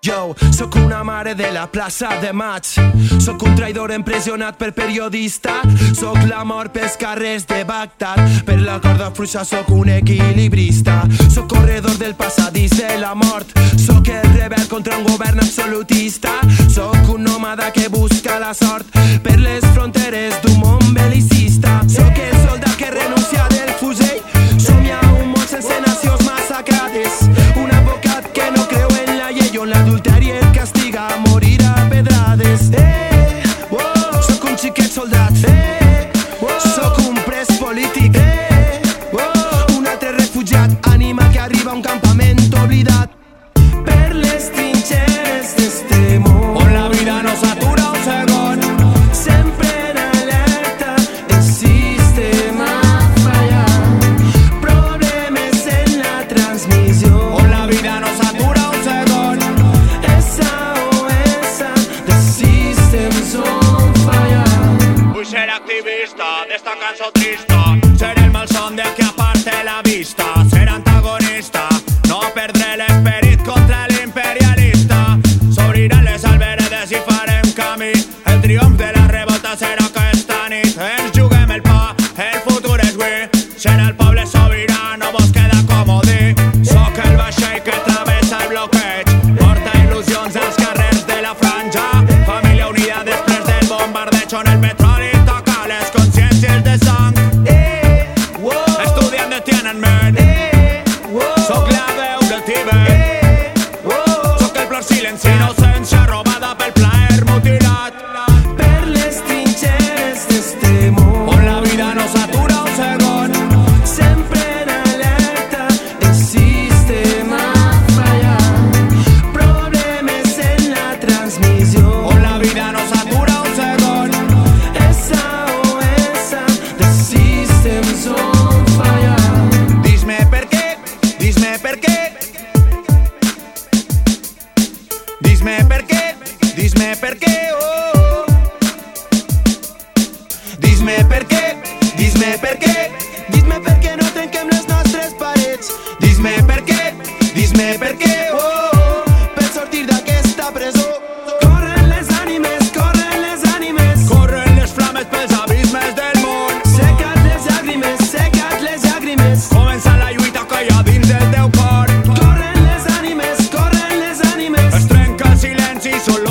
Yo, sóc una mare de la plaça de maig. Sóc un traïdor empresonat per periodista. Sóc la mort pels carrers de Bagdad. Per la corda fluixa sóc un equilibrista. Sóc corredor del passadís de la mort. Sóc el rebel contra un govern absolutista. Sóc un nòmada que busca la sort way. Dis-me què, dis-me què. oh. Dis-me perché, dis-me perché, dis-me perché no tanquem les nostres parets. Dis-me què, dis-me perché. solo